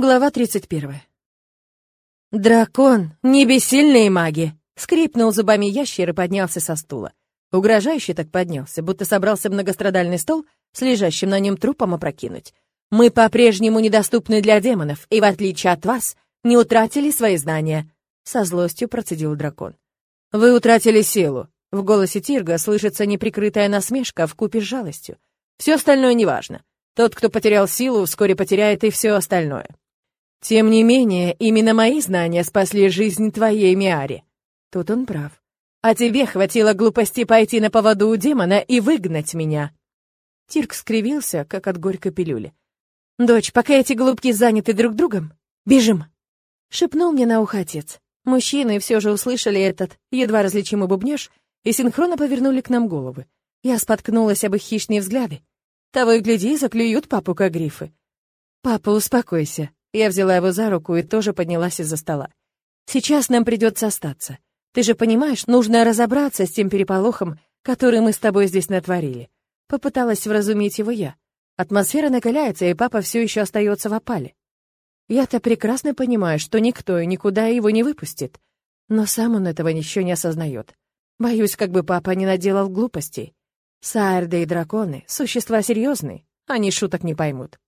Глава 31. «Дракон! Небесильные маги!» — скрипнул зубами ящер и поднялся со стула. Угрожающе так поднялся, будто собрался многострадальный стол с лежащим на нем трупом опрокинуть. «Мы по-прежнему недоступны для демонов, и, в отличие от вас, не утратили свои знания», — со злостью процедил дракон. «Вы утратили силу». В голосе Тирга слышится неприкрытая насмешка в купе с жалостью. «Все остальное неважно. Тот, кто потерял силу, вскоре потеряет и все остальное. Тем не менее, именно мои знания спасли жизнь твоей Миаре. Тут он прав. А тебе хватило глупости пойти на поводу у демона и выгнать меня. Тирк скривился, как от горькой пилюли. «Дочь, пока эти голубки заняты друг другом, бежим!» Шепнул мне на ухо отец. Мужчины все же услышали этот едва различимый бубнеж и синхронно повернули к нам головы. Я споткнулась об их хищные взгляды. Того и гляди, заклюют папу, как грифы. «Папа, успокойся», я взяла его за руку и тоже поднялась из-за стола. «Сейчас нам придется остаться. Ты же понимаешь, нужно разобраться с тем переполохом, который мы с тобой здесь натворили». Попыталась вразумить его я. Атмосфера накаляется, и папа все еще остается в опале. Я-то прекрасно понимаю, что никто и никуда его не выпустит. Но сам он этого еще не осознает. Боюсь, как бы папа не наделал глупостей. Саэрды и драконы — существа серьезные, они шуток не поймут.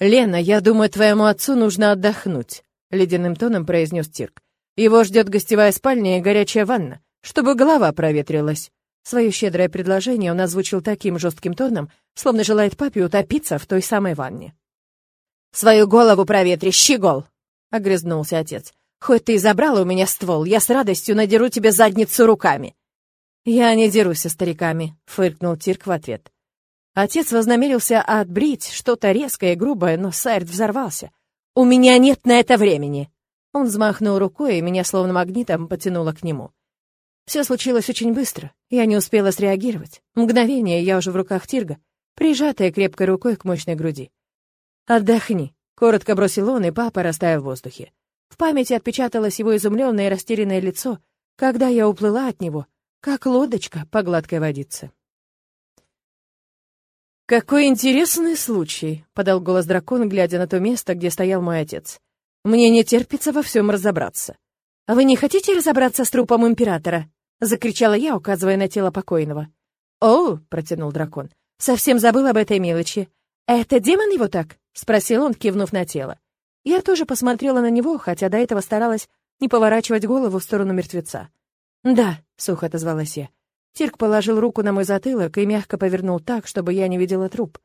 «Лена, я думаю, твоему отцу нужно отдохнуть», — ледяным тоном произнес Тирк. «Его ждет гостевая спальня и горячая ванна, чтобы голова проветрилась». Свое щедрое предложение он озвучил таким жестким тоном, словно желает папе утопиться в той самой ванне. «Свою голову проветри, щегол!» — огрызнулся отец. «Хоть ты и забрала у меня ствол, я с радостью надеру тебе задницу руками». «Я не дерусь со стариками», — фыркнул Тирк в ответ. Отец вознамерился отбрить что-то резкое и грубое, но Сайрт взорвался. «У меня нет на это времени!» Он взмахнул рукой, и меня словно магнитом потянуло к нему. Все случилось очень быстро. Я не успела среагировать. Мгновение, я уже в руках Тирга, прижатая крепкой рукой к мощной груди. «Отдохни», — коротко бросил он, и папа растаял в воздухе. В памяти отпечаталось его изумленное и растерянное лицо, когда я уплыла от него, как лодочка по гладкой водице. «Какой интересный случай», — подал голос дракон, глядя на то место, где стоял мой отец. «Мне не терпится во всем разобраться». «А вы не хотите разобраться с трупом императора?» — закричала я, указывая на тело покойного. «О!» — протянул дракон. «Совсем забыл об этой мелочи. Это демон его так?» — спросил он, кивнув на тело. Я тоже посмотрела на него, хотя до этого старалась не поворачивать голову в сторону мертвеца. «Да», — сухо отозвалась я. Тирк положил руку на мой затылок и мягко повернул так, чтобы я не видела труп.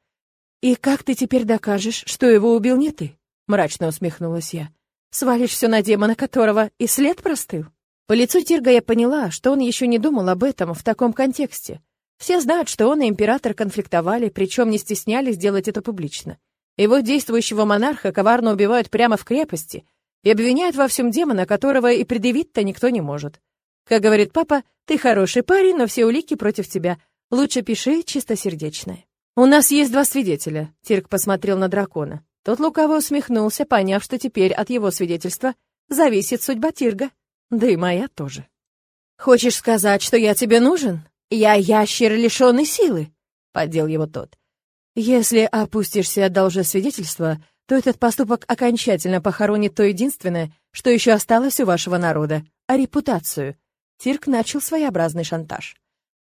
«И как ты теперь докажешь, что его убил не ты?» — мрачно усмехнулась я. «Свалишь все на демона, которого и след простыл?» По лицу Тирга я поняла, что он еще не думал об этом в таком контексте. Все знают, что он и император конфликтовали, причем не стеснялись делать это публично. Его действующего монарха коварно убивают прямо в крепости и обвиняют во всем демона, которого и предъявить-то никто не может. Как говорит папа, ты хороший парень, но все улики против тебя. Лучше пиши чистосердечное. У нас есть два свидетеля. Тирк посмотрел на дракона. Тот лукаво усмехнулся, поняв, что теперь от его свидетельства зависит судьба Тирга. Да и моя тоже. Хочешь сказать, что я тебе нужен? Я ящер, лишенный силы, поддел его тот. Если опустишься до лжесвидетельства, то этот поступок окончательно похоронит то единственное, что еще осталось у вашего народа, а репутацию — Тирк начал своеобразный шантаж.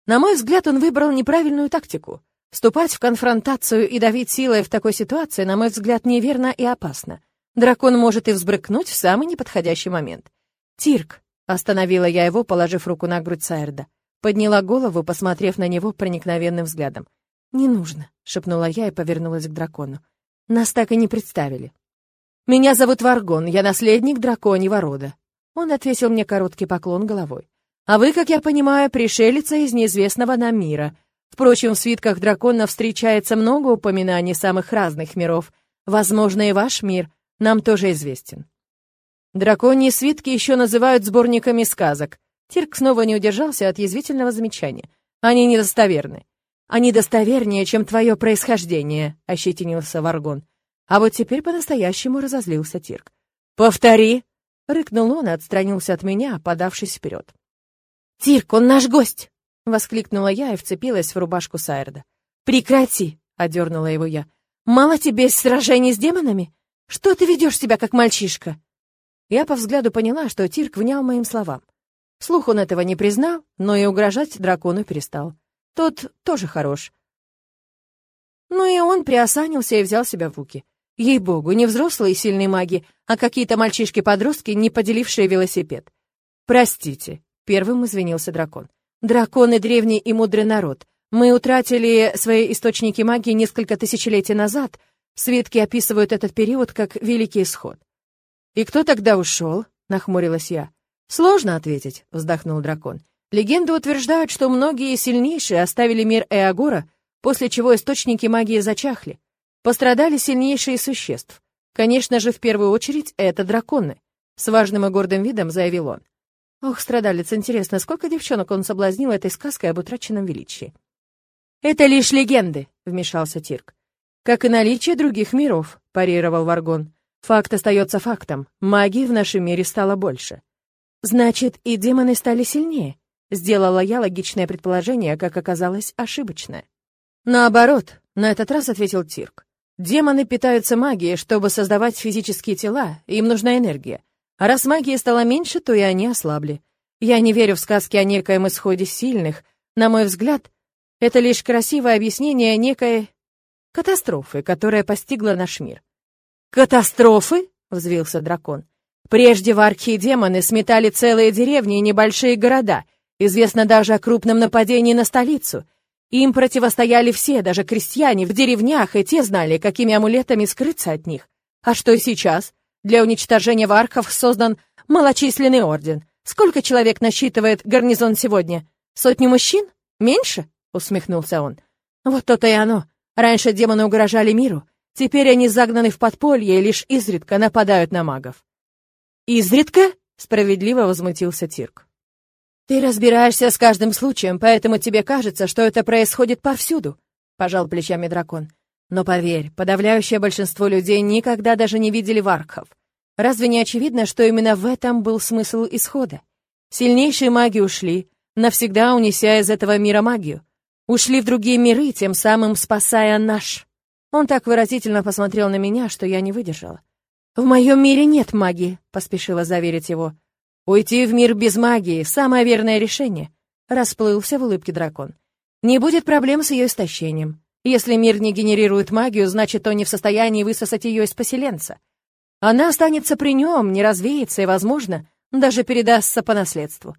На мой взгляд, он выбрал неправильную тактику. Вступать в конфронтацию и давить силой в такой ситуации, на мой взгляд, неверно и опасно. Дракон может и взбрыкнуть в самый неподходящий момент. «Тирк!» — остановила я его, положив руку на грудь Сайрда. Подняла голову, посмотрев на него проникновенным взглядом. «Не нужно», — шепнула я и повернулась к дракону. «Нас так и не представили». «Меня зовут Варгон, я наследник драконьего рода». Он отвесил мне короткий поклон головой. А вы, как я понимаю, пришелица из неизвестного нам мира. Впрочем, в свитках дракона встречается много упоминаний самых разных миров. Возможно, и ваш мир нам тоже известен. Драконьи свитки еще называют сборниками сказок. Тирк снова не удержался от язвительного замечания. Они недостоверны. Они достовернее, чем твое происхождение, — ощетинился Варгон. А вот теперь по-настоящему разозлился Тирк. «Повтори!» — рыкнул он и отстранился от меня, подавшись вперед. «Тирк, он наш гость!» — воскликнула я и вцепилась в рубашку Сайрда. «Прекрати!» — одернула его я. «Мало тебе сражений с демонами? Что ты ведешь себя, как мальчишка?» Я по взгляду поняла, что Тирк внял моим словам. Слух он этого не признал, но и угрожать дракону перестал. Тот тоже хорош. Ну и он приосанился и взял себя в руки. Ей-богу, не взрослые сильные маги, а какие-то мальчишки-подростки, не поделившие велосипед. «Простите», — первым извинился дракон. «Драконы — древний и мудрый народ. Мы утратили свои источники магии несколько тысячелетий назад. Свитки описывают этот период как Великий Исход». «И кто тогда ушел?» — нахмурилась я. «Сложно ответить», — вздохнул дракон. «Легенды утверждают, что многие сильнейшие оставили мир Эагора, после чего источники магии зачахли. Пострадали сильнейшие существ. Конечно же, в первую очередь, это драконы. С важным и гордым видом заявил он. Ох, страдалец, интересно, сколько девчонок он соблазнил этой сказкой об утраченном величии. «Это лишь легенды», — вмешался Тирк. «Как и наличие других миров», — парировал Варгон. «Факт остается фактом. Магии в нашем мире стало больше». «Значит, и демоны стали сильнее», — сделала я логичное предположение, как оказалось, ошибочное. «Наоборот», — на этот раз ответил Тирк. Демоны питаются магией, чтобы создавать физические тела, им нужна энергия. А раз магии стало меньше, то и они ослабли. Я не верю в сказки о некоем исходе сильных. На мой взгляд, это лишь красивое объяснение некой катастрофы, которая постигла наш мир. «Катастрофы?» — взвился дракон. «Прежде варки и демоны сметали целые деревни и небольшие города. Известно даже о крупном нападении на столицу — им противостояли все, даже крестьяне в деревнях, и те знали, какими амулетами скрыться от них. А что сейчас? Для уничтожения вархов создан малочисленный орден. Сколько человек насчитывает гарнизон сегодня? Сотни мужчин? Меньше? Усмехнулся он. Вот то-то и оно. Раньше демоны угрожали миру. Теперь они загнаны в подполье и лишь изредка нападают на магов. «Изредка?» — справедливо возмутился Тирк. «Ты разбираешься с каждым случаем, поэтому тебе кажется, что это происходит повсюду», — пожал плечами дракон. «Но поверь, подавляющее большинство людей никогда даже не видели варкхов. Разве не очевидно, что именно в этом был смысл исхода? Сильнейшие маги ушли, навсегда унеся из этого мира магию. Ушли в другие миры, тем самым спасая наш». Он так выразительно посмотрел на меня, что я не выдержала. «В моем мире нет магии», — поспешила заверить его. «Уйти в мир без магии — самое верное решение», — расплылся в улыбке дракон. «Не будет проблем с ее истощением. Если мир не генерирует магию, значит, он не в состоянии высосать ее из поселенца. Она останется при нем, не развеется и, возможно, даже передастся по наследству».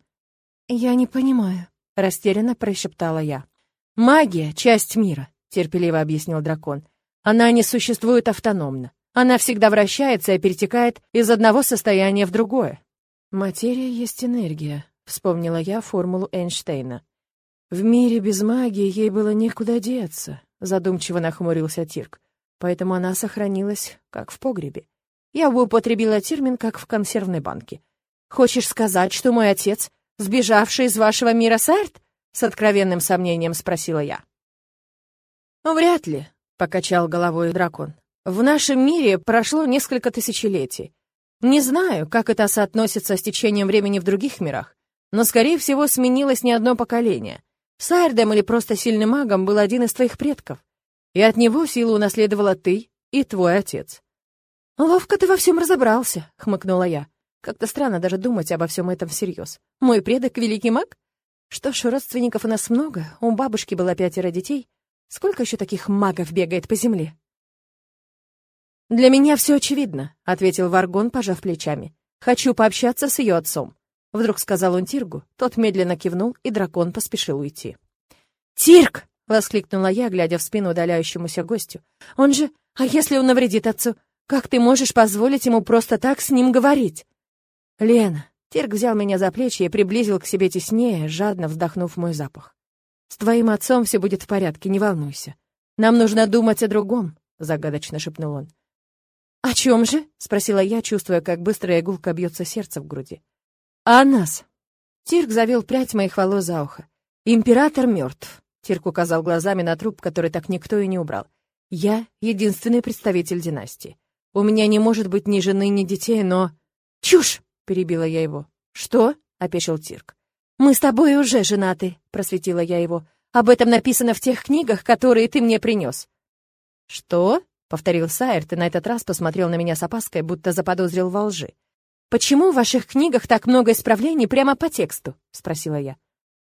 «Я не понимаю», — растерянно прошептала я. «Магия — часть мира», — терпеливо объяснил дракон. «Она не существует автономно. Она всегда вращается и перетекает из одного состояния в другое. «Материя есть энергия», — вспомнила я формулу Эйнштейна. «В мире без магии ей было некуда деться», — задумчиво нахмурился Тирк. «Поэтому она сохранилась, как в погребе. Я бы употребила термин, как в консервной банке. Хочешь сказать, что мой отец, сбежавший из вашего мира Сарт?» — с откровенным сомнением спросила я. «Вряд ли», — покачал головой дракон. «В нашем мире прошло несколько тысячелетий. Не знаю, как это соотносится с течением времени в других мирах, но, скорее всего, сменилось не одно поколение. Сайрдем или просто сильным магом был один из твоих предков, и от него силу унаследовала ты и твой отец. «Ловко ты во всем разобрался», — хмыкнула я. «Как-то странно даже думать обо всем этом всерьез. Мой предок — великий маг? Что ж, родственников у нас много, у бабушки было пятеро детей. Сколько еще таких магов бегает по земле?» «Для меня все очевидно», — ответил Варгон, пожав плечами. «Хочу пообщаться с ее отцом», — вдруг сказал он Тиргу. Тот медленно кивнул, и дракон поспешил уйти. «Тирк!» — воскликнула я, глядя в спину удаляющемуся гостю. «Он же... А если он навредит отцу? Как ты можешь позволить ему просто так с ним говорить?» «Лена...» Тирк взял меня за плечи и приблизил к себе теснее, жадно вздохнув мой запах. «С твоим отцом все будет в порядке, не волнуйся. Нам нужно думать о другом», — загадочно шепнул он. «О чем же?» — спросила я, чувствуя, как быстрая игулка бьется сердце в груди. «А нас?» Тирк завел прядь моих волос за ухо. «Император мертв», — Тирк указал глазами на труп, который так никто и не убрал. «Я — единственный представитель династии. У меня не может быть ни жены, ни детей, но...» «Чушь!» — перебила я его. «Что?» — опешил Тирк. «Мы с тобой уже женаты», — просветила я его. «Об этом написано в тех книгах, которые ты мне принес». «Что?» повторил Сайерт и на этот раз посмотрел на меня с опаской, будто заподозрил во лжи. «Почему в ваших книгах так много исправлений прямо по тексту?» — спросила я.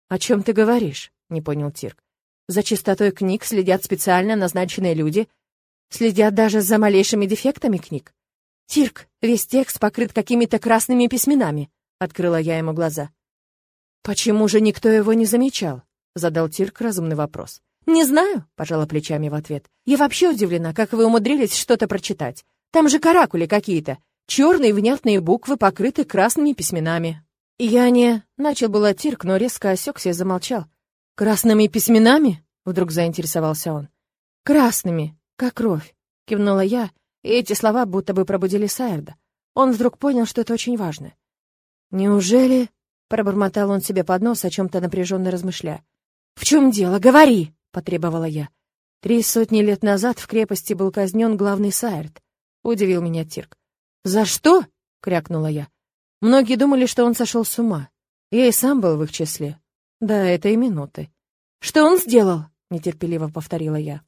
«О чем ты говоришь?» — не понял Тирк. «За чистотой книг следят специально назначенные люди, следят даже за малейшими дефектами книг. Тирк, весь текст покрыт какими-то красными письменами», — открыла я ему глаза. «Почему же никто его не замечал?» — задал Тирк разумный вопрос. «Не знаю», — пожала плечами в ответ. «Я вообще удивлена, как вы умудрились что-то прочитать. Там же каракули какие-то. Черные внятные буквы покрыты красными письменами». «Я не...» — начал было Тирк, но резко осекся и замолчал. «Красными письменами?» — вдруг заинтересовался он. «Красными, как кровь», — кивнула я, и эти слова будто бы пробудили Сайерда. Он вдруг понял, что это очень важно. «Неужели...» — пробормотал он себе под нос, о чем-то напряженно размышляя. «В чем дело? Говори!» — потребовала я. «Три сотни лет назад в крепости был казнен главный Сайрт», — удивил меня Тирк. «За что?» — крякнула я. Многие думали, что он сошел с ума. Я и сам был в их числе. До этой минуты. «Что он сделал?» — нетерпеливо повторила я.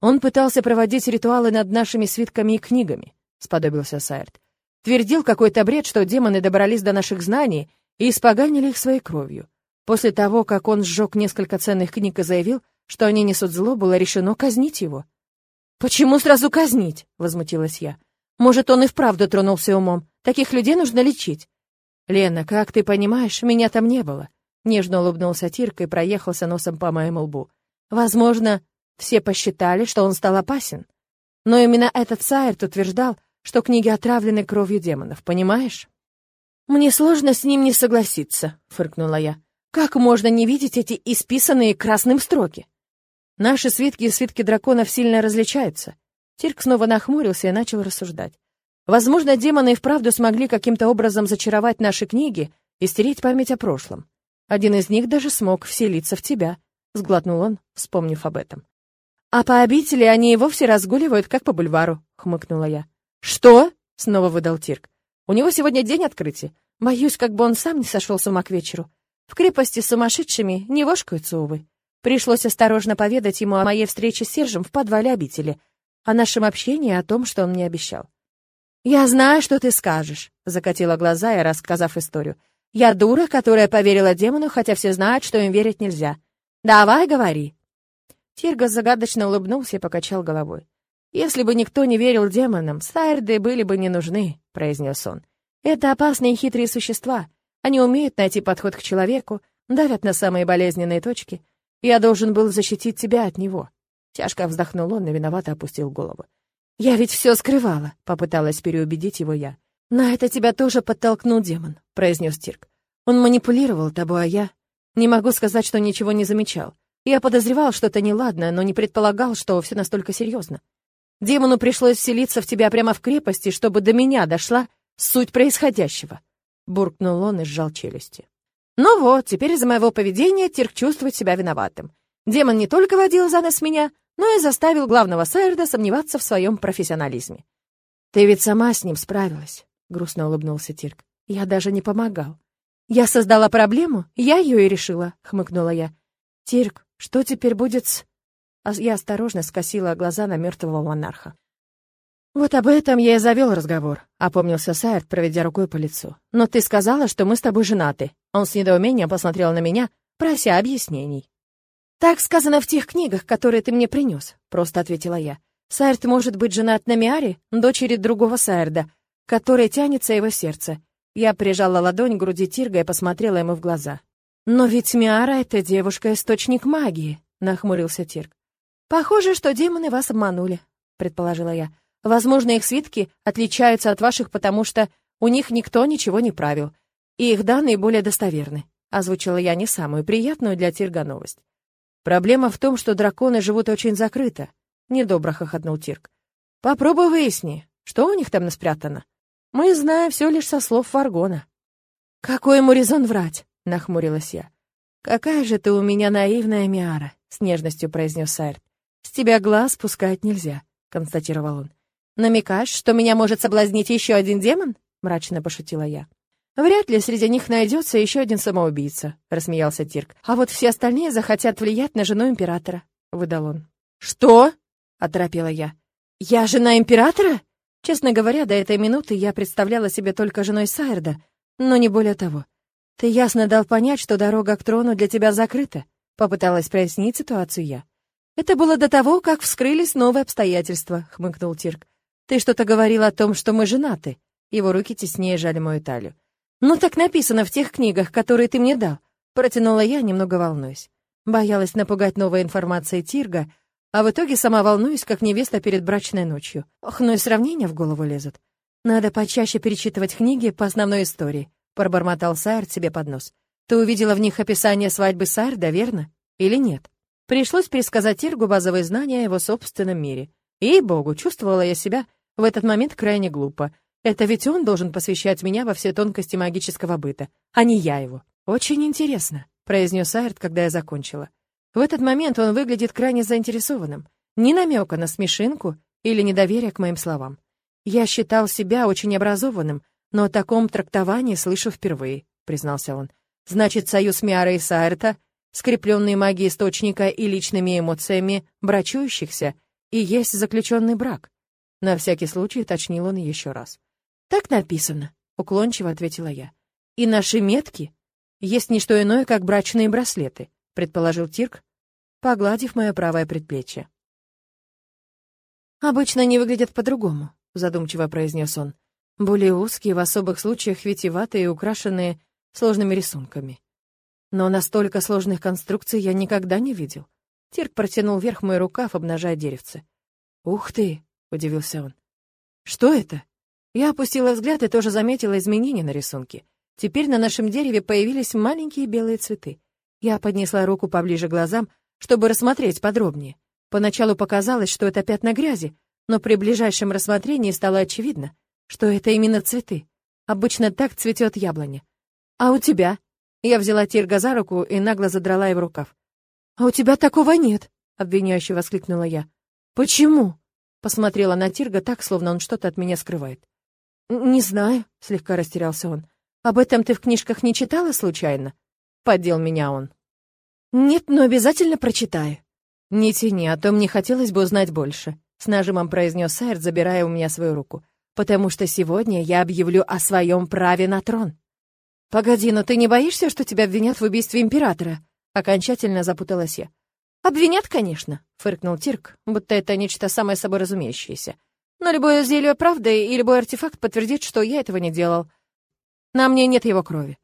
«Он пытался проводить ритуалы над нашими свитками и книгами», — сподобился Сайрт. «Твердил какой-то бред, что демоны добрались до наших знаний и испоганили их своей кровью. После того, как он сжег несколько ценных книг и заявил, что они несут зло, было решено казнить его. «Почему сразу казнить?» — возмутилась я. «Может, он и вправду тронулся умом. Таких людей нужно лечить». «Лена, как ты понимаешь, меня там не было». Нежно улыбнулся Тирка и проехался носом по моему лбу. «Возможно, все посчитали, что он стал опасен. Но именно этот Сайерт утверждал, что книги отравлены кровью демонов, понимаешь?» «Мне сложно с ним не согласиться», — фыркнула я. «Как можно не видеть эти исписанные красным строки?» Наши свитки и свитки драконов сильно различаются. Тирк снова нахмурился и начал рассуждать. Возможно, демоны и вправду смогли каким-то образом зачаровать наши книги и стереть память о прошлом. Один из них даже смог вселиться в тебя, — сглотнул он, вспомнив об этом. «А по обители они и вовсе разгуливают, как по бульвару», — хмыкнула я. «Что?» — снова выдал Тирк. «У него сегодня день открытия. Боюсь, как бы он сам не сошел с ума к вечеру. В крепости с сумасшедшими не вошкаются, увы. Пришлось осторожно поведать ему о моей встрече с Сержем в подвале обители, о нашем общении и о том, что он мне обещал. «Я знаю, что ты скажешь», — закатила глаза и рассказав историю. «Я дура, которая поверила демону, хотя все знают, что им верить нельзя. Давай, говори». Тирга загадочно улыбнулся и покачал головой. «Если бы никто не верил демонам, сайрды были бы не нужны», — произнес он. «Это опасные и хитрые существа. Они умеют найти подход к человеку, давят на самые болезненные точки, я должен был защитить тебя от него. Тяжко вздохнул он и виновато опустил голову. Я ведь все скрывала, попыталась переубедить его я. На это тебя тоже подтолкнул демон, произнес Тирк. Он манипулировал тобой, а я не могу сказать, что ничего не замечал. Я подозревал что-то неладное, но не предполагал, что все настолько серьезно. Демону пришлось вселиться в тебя прямо в крепости, чтобы до меня дошла суть происходящего. Буркнул он и сжал челюсти. Ну вот, теперь из-за моего поведения Тирк чувствует себя виноватым. Демон не только водил за нос меня, но и заставил главного Сайерда сомневаться в своем профессионализме. «Ты ведь сама с ним справилась», — грустно улыбнулся Тирк. «Я даже не помогал». «Я создала проблему, я ее и решила», — хмыкнула я. «Тирк, что теперь будет с...» а Я осторожно скосила глаза на мертвого монарха. «Вот об этом я и завел разговор», — опомнился Сайерт, проведя рукой по лицу. «Но ты сказала, что мы с тобой женаты». Он с недоумением посмотрел на меня, прося объяснений. «Так сказано в тех книгах, которые ты мне принес», — просто ответила я. «Сайерт может быть женат на Миаре, дочери другого Сайерда, которой тянется его сердце». Я прижала ладонь к груди Тирга и посмотрела ему в глаза. «Но ведь Миара — это девушка-источник магии», — нахмурился Тирг. «Похоже, что демоны вас обманули», — предположила я. Возможно, их свитки отличаются от ваших, потому что у них никто ничего не правил, и их данные более достоверны. Озвучила я не самую приятную для Тирга новость. Проблема в том, что драконы живут очень закрыто. Недобро хохотнул Тирк. Попробуй выясни, что у них там спрятано. Мы знаем все лишь со слов Фаргона. Какой ему резон врать? Нахмурилась я. Какая же ты у меня наивная Миара, с нежностью произнес Сайрт. С тебя глаз пускать нельзя, констатировал он. «Намекаешь, что меня может соблазнить еще один демон?» — мрачно пошутила я. «Вряд ли среди них найдется еще один самоубийца», — рассмеялся Тирк. «А вот все остальные захотят влиять на жену императора», — выдал он. «Что?» — оторопела я. «Я жена императора?» Честно говоря, до этой минуты я представляла себе только женой Сайрда, но не более того. «Ты ясно дал понять, что дорога к трону для тебя закрыта», — попыталась прояснить ситуацию я. «Это было до того, как вскрылись новые обстоятельства», — хмыкнул Тирк. «Ты что-то говорил о том, что мы женаты». Его руки теснее жали мою талию. «Ну так написано в тех книгах, которые ты мне дал», — протянула я, немного волнуюсь. Боялась напугать новой информацией Тирга, а в итоге сама волнуюсь, как невеста перед брачной ночью. Ох, ну и сравнения в голову лезут. Надо почаще перечитывать книги по основной истории пробормотал Сайрд себе под нос. Ты увидела в них описание свадьбы Сайрда, верно? Или нет? Пришлось пересказать Иргу базовые знания о его собственном мире. И, богу, чувствовала я себя в этот момент крайне глупо. Это ведь он должен посвящать меня во все тонкости магического быта, а не я его. Очень интересно, произнес Сайрд, когда я закончила. В этот момент он выглядит крайне заинтересованным. Ни намека на смешинку или недоверие к моим словам. Я считал себя очень образованным, но о таком трактовании слышу впервые, признался он. Значит, союз Миара и Саэрта, скрепленный магией источника и личными эмоциями брачующихся, и есть заключенный брак. На всякий случай уточнил он еще раз. Так написано, уклончиво ответила я. И наши метки есть не что иное, как брачные браслеты, предположил Тирк, погладив мое правое предплечье. Обычно они выглядят по-другому, задумчиво произнес он более узкие, в особых случаях витиеватые и украшенные сложными рисунками. Но настолько сложных конструкций я никогда не видел. Тирк протянул вверх мой рукав, обнажая деревце. «Ух ты!» — удивился он. «Что это?» Я опустила взгляд и тоже заметила изменения на рисунке. Теперь на нашем дереве появились маленькие белые цветы. Я поднесла руку поближе к глазам, чтобы рассмотреть подробнее. Поначалу показалось, что это пятна грязи, но при ближайшем рассмотрении стало очевидно — что это именно цветы. Обычно так цветет яблоня. А у тебя? Я взяла Тирга за руку и нагло задрала его рукав. А у тебя такого нет, обвиняюще воскликнула я. Почему? Посмотрела на Тирга так, словно он что-то от меня скрывает. Не знаю, слегка растерялся он. Об этом ты в книжках не читала случайно? Поддел меня он. Нет, но обязательно прочитаю. Не тяни, а то мне хотелось бы узнать больше, с нажимом произнес Сайр, забирая у меня свою руку потому что сегодня я объявлю о своем праве на трон. Погоди, но ты не боишься, что тебя обвинят в убийстве императора? Окончательно запуталась я. Обвинят, конечно, фыркнул Тирк, будто это нечто самое собой разумеющееся. Но любое зелье правды и любой артефакт подтвердит, что я этого не делал. На мне нет его крови.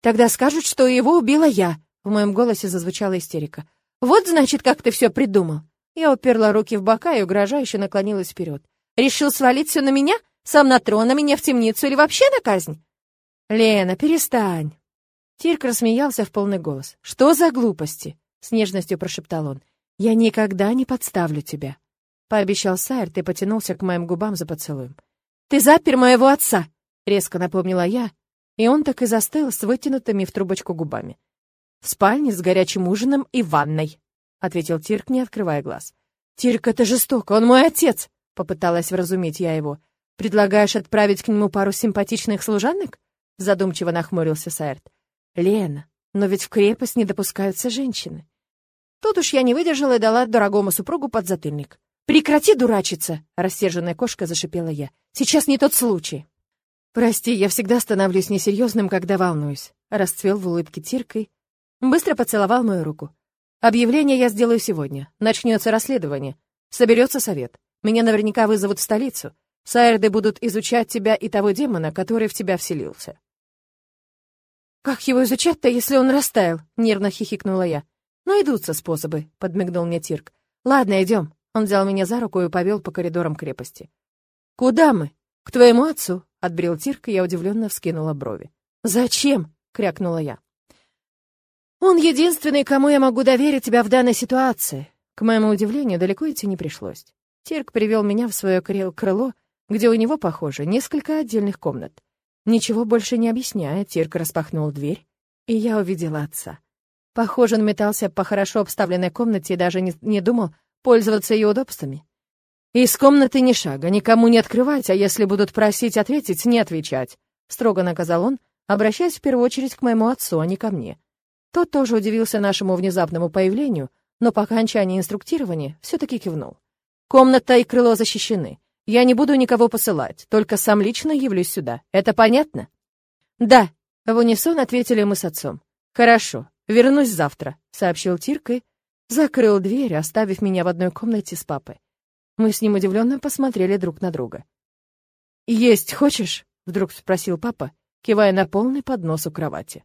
Тогда скажут, что его убила я. В моем голосе зазвучала истерика. Вот значит, как ты все придумал. Я уперла руки в бока и угрожающе наклонилась вперед. Решил свалить все на меня? Сам на трон, а меня в темницу или вообще на казнь?» «Лена, перестань!» Тирк рассмеялся в полный голос. «Что за глупости?» — с нежностью прошептал он. «Я никогда не подставлю тебя», — пообещал Сайрт и потянулся к моим губам за поцелуем. «Ты запер моего отца!» — резко напомнила я, и он так и застыл с вытянутыми в трубочку губами. «В спальне с горячим ужином и ванной», — ответил Тирк, не открывая глаз. «Тирк, это жестоко, он мой отец!» — попыталась вразумить я его. Предлагаешь отправить к нему пару симпатичных служанок? Задумчиво нахмурился Сайрт. Лена, но ведь в крепость не допускаются женщины. Тут уж я не выдержала и дала дорогому супругу подзатыльник. «Прекрати дурачиться!» — рассерженная кошка зашипела я. «Сейчас не тот случай!» «Прости, я всегда становлюсь несерьезным, когда волнуюсь», — расцвел в улыбке Тиркой. Быстро поцеловал мою руку. «Объявление я сделаю сегодня. Начнется расследование. Соберется совет. Меня наверняка вызовут в столицу. Сайрды будут изучать тебя и того демона, который в тебя вселился. «Как его изучать-то, если он растаял?» — нервно хихикнула я. «Найдутся способы», — подмигнул мне Тирк. «Ладно, идем». Он взял меня за руку и повел по коридорам крепости. «Куда мы?» «К твоему отцу», — отбрил Тирк, и я удивленно вскинула брови. «Зачем?» — крякнула я. «Он единственный, кому я могу доверить тебя в данной ситуации». К моему удивлению, далеко идти не пришлось. Тирк привел меня в свое крыло, где у него, похоже, несколько отдельных комнат. Ничего больше не объясняя, Тирка распахнул дверь, и я увидела отца. Похоже, он метался по хорошо обставленной комнате и даже не, не думал пользоваться ее удобствами. «Из комнаты ни шага, никому не открывать, а если будут просить ответить, не отвечать», — строго наказал он, обращаясь в первую очередь к моему отцу, а не ко мне. Тот тоже удивился нашему внезапному появлению, но по окончании инструктирования все-таки кивнул. Комната и крыло защищены. Я не буду никого посылать, только сам лично явлюсь сюда. Это понятно? Да, в унисон ответили мы с отцом. Хорошо, вернусь завтра, сообщил Тирк и закрыл дверь, оставив меня в одной комнате с папой. Мы с ним удивленно посмотрели друг на друга. «Есть хочешь?» — вдруг спросил папа, кивая на полный поднос у кровати.